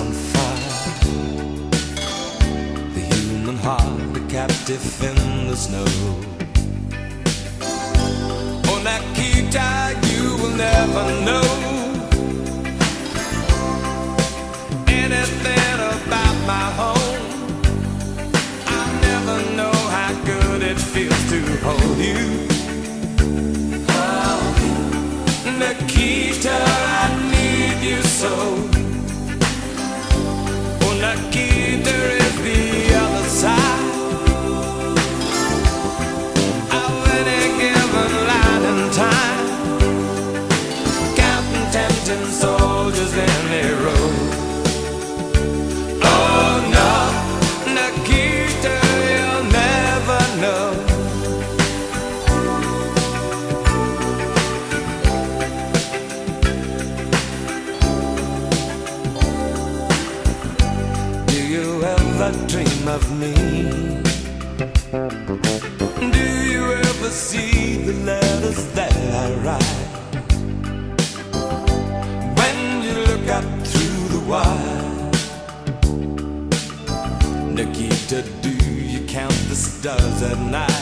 on fire. The human heart, a captive in the snow. ever dream of me? Do you ever see the letters that I write? When you look up through the wire, Nikita, do you count the stars at night?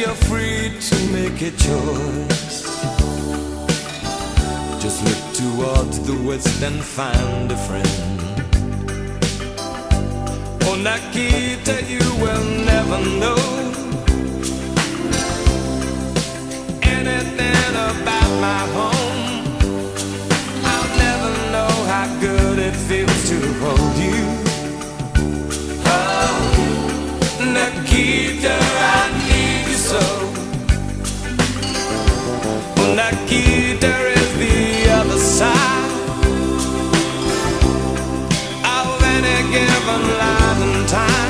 you're free to make a choice. Just look toward the west and find a friend. Oh, Nikita, you will never know anything about my home. time.